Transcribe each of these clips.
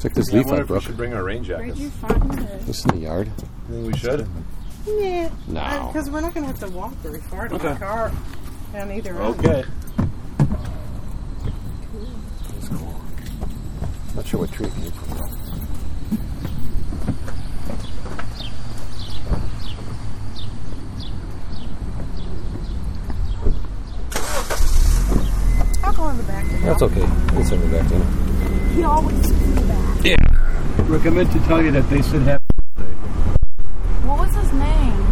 Check this Yeah, I leaf wonder out, if we should bring our rain Where'd jackets. you find it? This in the yard. You think we should? Yeah. No. Uh, because we're not gonna have to walk very far to the Okay. car on either end. Okay. That's cool. Not sure what tree it came from. though. I'll go in the back. That's okay. It's in the back then. He always in the back. Rick, I meant to tell you that they said happy birthday. What was his name?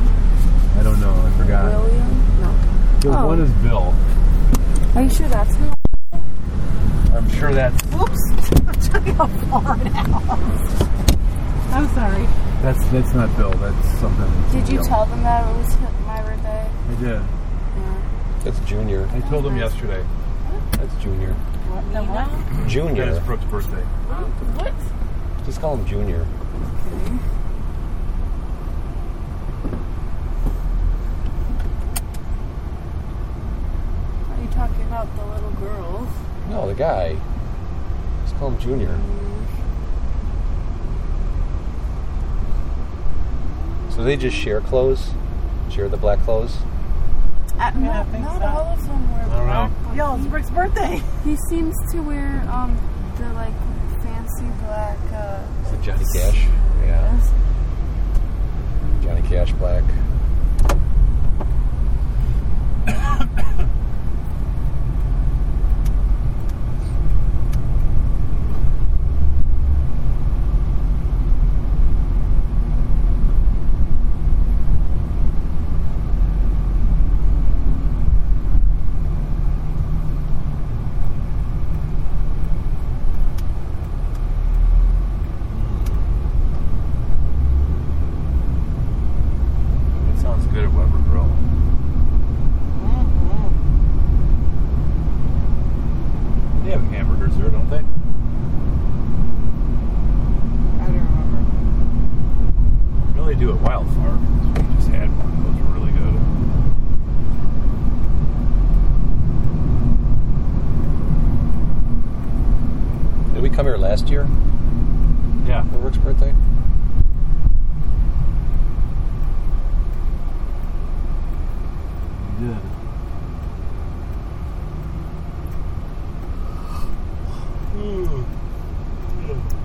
I don't know. I forgot. William? No. There was Oh. one is Bill. Are you sure that's him? I'm sure that's Whoops. I'm trying to fall now. I'm sorry. that's that's not Bill. That's something. Did you else. tell them that it was my birthday? I did. That's Junior. I told him yesterday. That's Junior. The what? That is Junior. Brooke's birthday. What? Just call him Junior. Are you talking about the little girls? No, the guy. Just call him Junior. So they just share clothes? Share the black clothes? Uh, yeah, not, think not so. all of them wear All right. black. But Yo, it's he- Rick's birthday. He seems to wear um the like fancy black uh Is it Johnny Cash? Yeah. Johnny Cash black. It sounds good at Weber Grill. They have hamburgers there, don't they? I don't remember. No, they do at Wildfire. We just had one. Those were really good. Did we come here last year Yeah. for Rick's birthday? We did.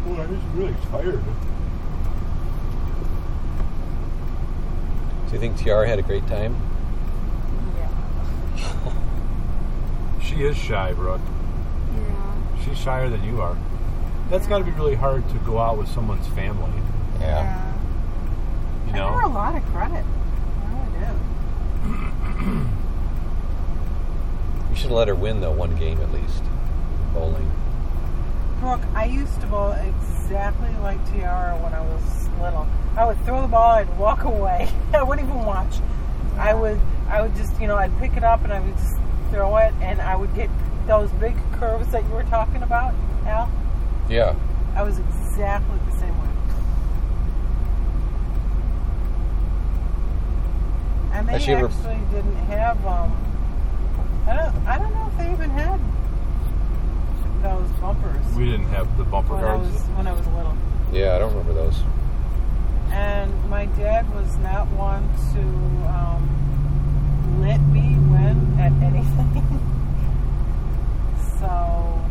Boy, I'm just really tired. Do you think Tiara had a great time? Yeah. She is shy, Brooke. Yeah. She's shyer than you are. That's got to be really hard to go out with someone's family. Yeah. You I give her a lot of credit. I do. You should let her win though one game at least. Bowling. Brooke, I used to bowl exactly like Tiara when I was little. I would throw the ball, I'd walk away. I wouldn't even watch. I would, I would just, you know, I'd pick it up and I would just throw it, and I would get those big curves that you were talking about, Al. Yeah. I was exactly the same way. And they Has she ever- actually didn't have. Um, I don't. I don't know if they even had those bumpers We didn't have the bumper when I guards. was when I was little. Yeah, I don't remember those. And my dad was not one to um, let me win at anything. so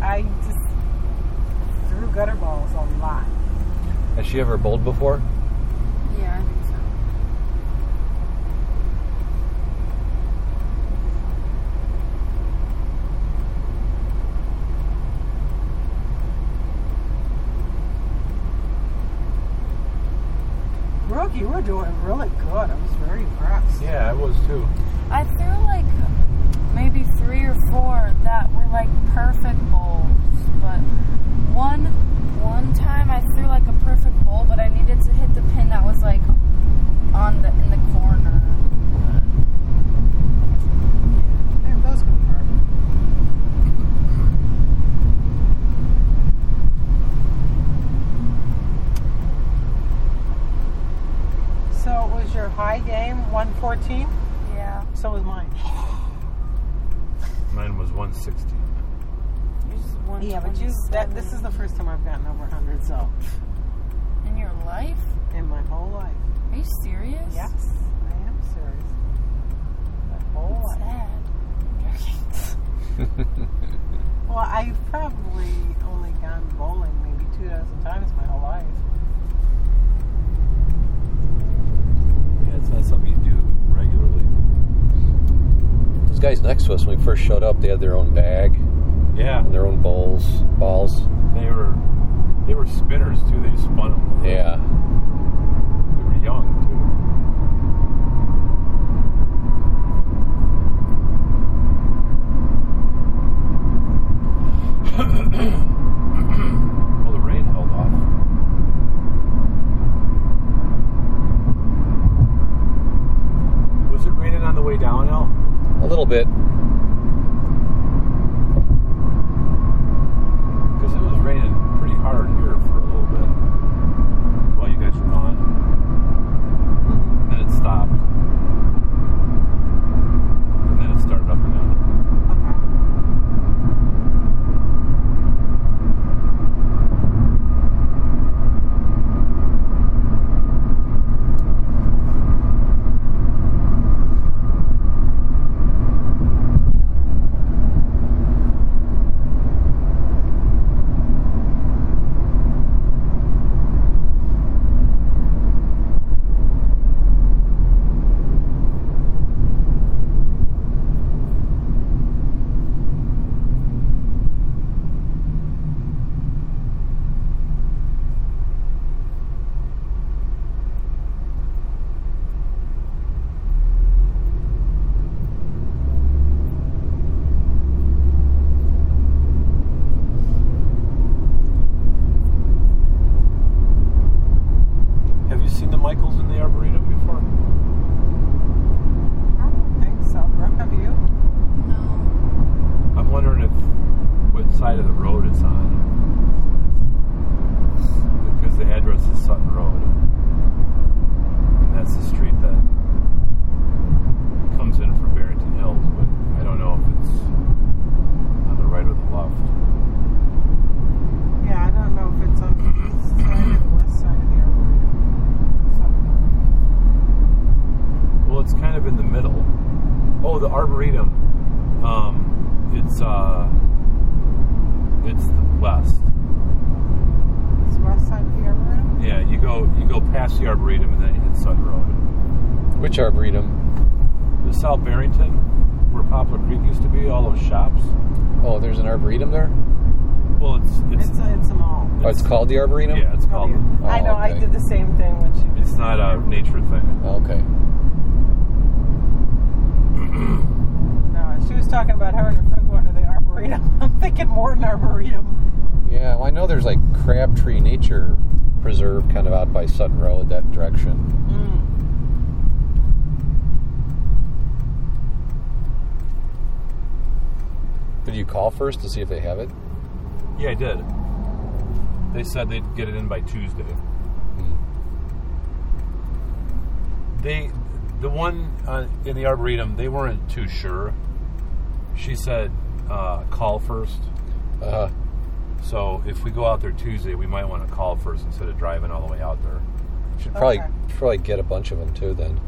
I just threw gutter balls a lot. Has she ever bowled before? Yeah, I think so. Brooke, you were doing really good. I was very impressed. Yeah, I was too. I threw like maybe three or four that were like perfect bowls, but one one time I threw like a perfect bowl, but I needed to hit the pin that was like on the in the corner. Yeah, those confirmed. was your high game? 114? Yeah. So was mine. Mine was 160. Yours Yeah, but you, that, this is the first time I've gotten over 100, so, in your life. in my whole life. Are you serious? Yes, I am serious. My whole life. Sad. Well, I've probably only gone bowling maybe two dozen times my whole life. Yeah, it's not something you do regularly. Those guys next to us, when we first showed up, they had their own bag Yeah, and their own bowls, balls. they were they were spinners too. They spun them. Yeah. They were young too. well, the rain held off. Was it raining on the way down, Al? A little bit. Because it was raining pretty hard here for a little bit while you guys were gone. Then it stopped. And then it started up again. Have you seen the Michaels in the Arboretum before? I don't think so, bro. Have you? No. I'm wondering if what side of the road it's on. Because the address is Sutton Road. And that's the street that comes in from Barrington Hills, but I don't know if it's on the right or the left. Yeah, I don't know if it's on the east side or the west side of the arboretum. Well, it's kind of in the middle. Oh, the Arboretum. Um, it's uh, it's the west. It's west side of the arboretum? Yeah, you go you go past the Arboretum and then you hit Sutton Road. Which arboretum? The South Barrington, where Poplar Creek used to be, all those shops. Oh, there's an arboretum there? Well, it's it's It's a, it's a mall. Oh, it's called the arboretum? yeah, it's Oh, called. yeah. I know, I oh, okay. did the same thing when she It's not a nature thing. Okay. No, she was talking about her and her friend going to the arboretum. I'm thinking Morton Arboretum. Yeah, well, I know there's like Crabtree Nature Preserve kind of out by Sutton Road, that direction. Mm. Did you call first to see if they have it? Yeah, I did. They said they'd get it in by Tuesday. They, the one uh, in the arboretum, they weren't too sure. She said, uh, "Call first. Uh, So if we go out there Tuesday, we might want to call first instead of driving all the way out there. should probably Okay. probably get a bunch of them too then.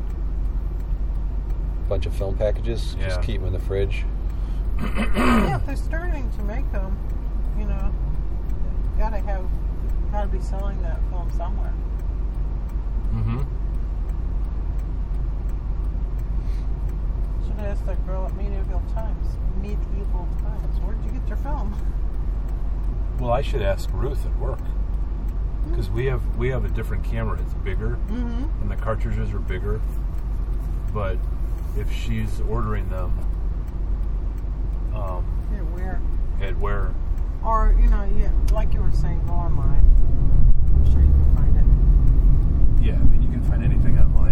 A bunch of film packages. Yeah. Just keep them in the fridge. Yeah, if they're starting to make them, you know, they gotta have, gotta be selling that film somewhere. Mm-hmm. That girl at Medieval Times. Medieval Times. Where'd you get your film? Well, I should ask Ruth at work because we have we have a different camera. It's bigger, Mm-hmm. and the cartridges are bigger. But if she's ordering them, um, Yeah, where? at where Or, you know, yeah, like you were saying, go online. I'm sure you can find it. Yeah, I mean, you can find anything online.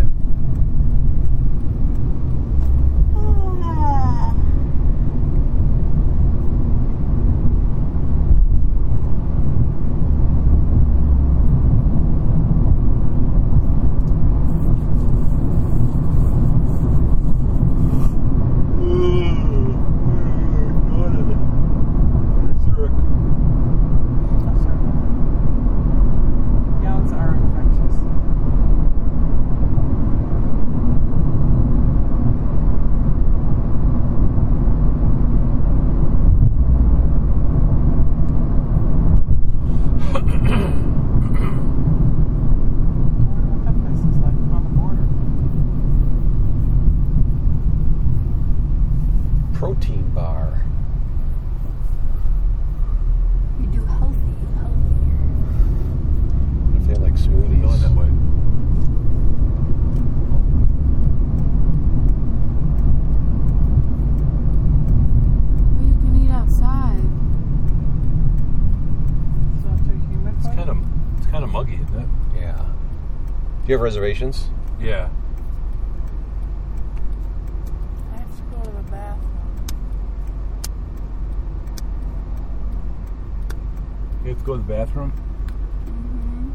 You have reservations? Yeah. I have to go to the bathroom. You have to go to the bathroom? Mm-hmm.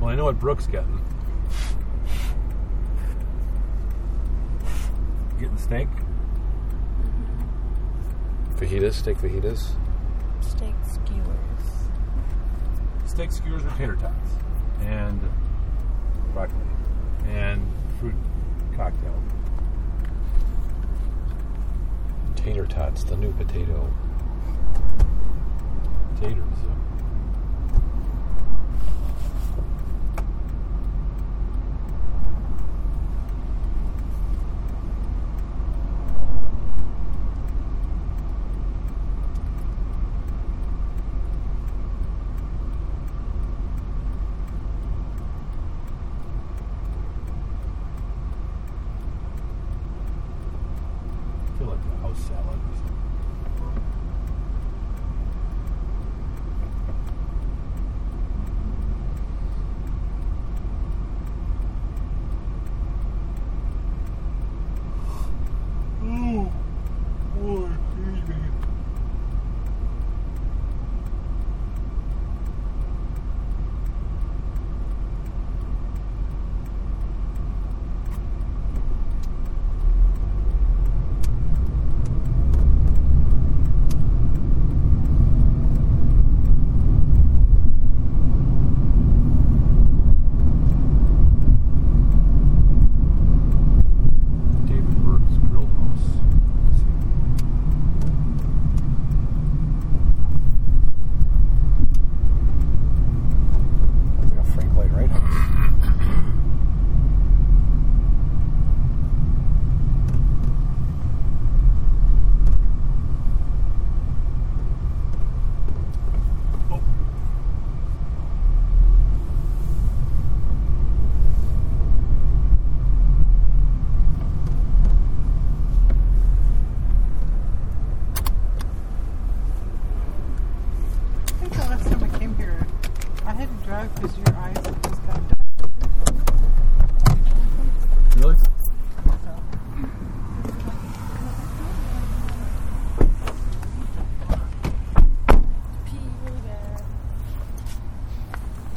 Well, I know what Brooke's getting. Getting steak? Fajitas, steak fajitas. Steak skewers. Steak skewers or tater tots. And broccoli. And fruit cocktail. Tater tots, the new potato. Taters.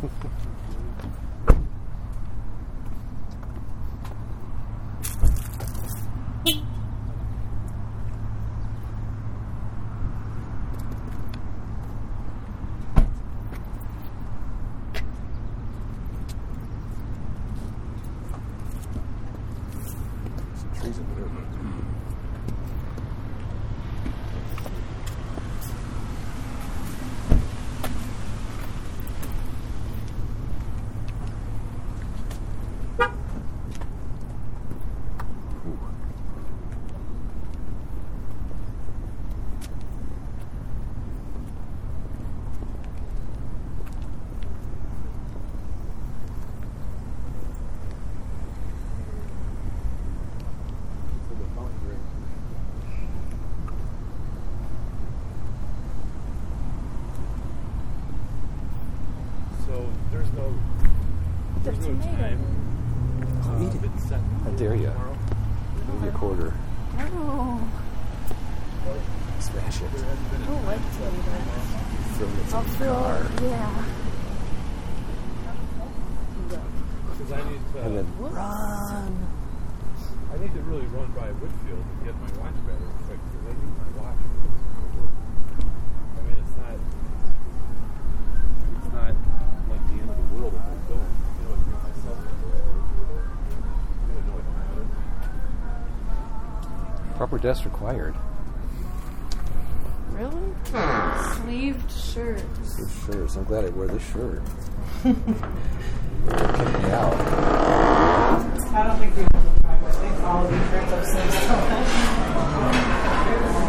thank you So there's no The there's no time. Oh, eat uh, it. Set How dare you? tomorrow. Maybe a quarter. Oh, Smash it. I don't like tomatoes. Throw it I'll feel, yeah. Because I need to And then Run. I need to really run by Woodfield and get my watch battery fixed because I need my watch desk required. Really? Sleeved shirts. Sleeved shirts. I'm glad I wear this shirt. Kick me out. I don't think we. I think all of you tripped up since.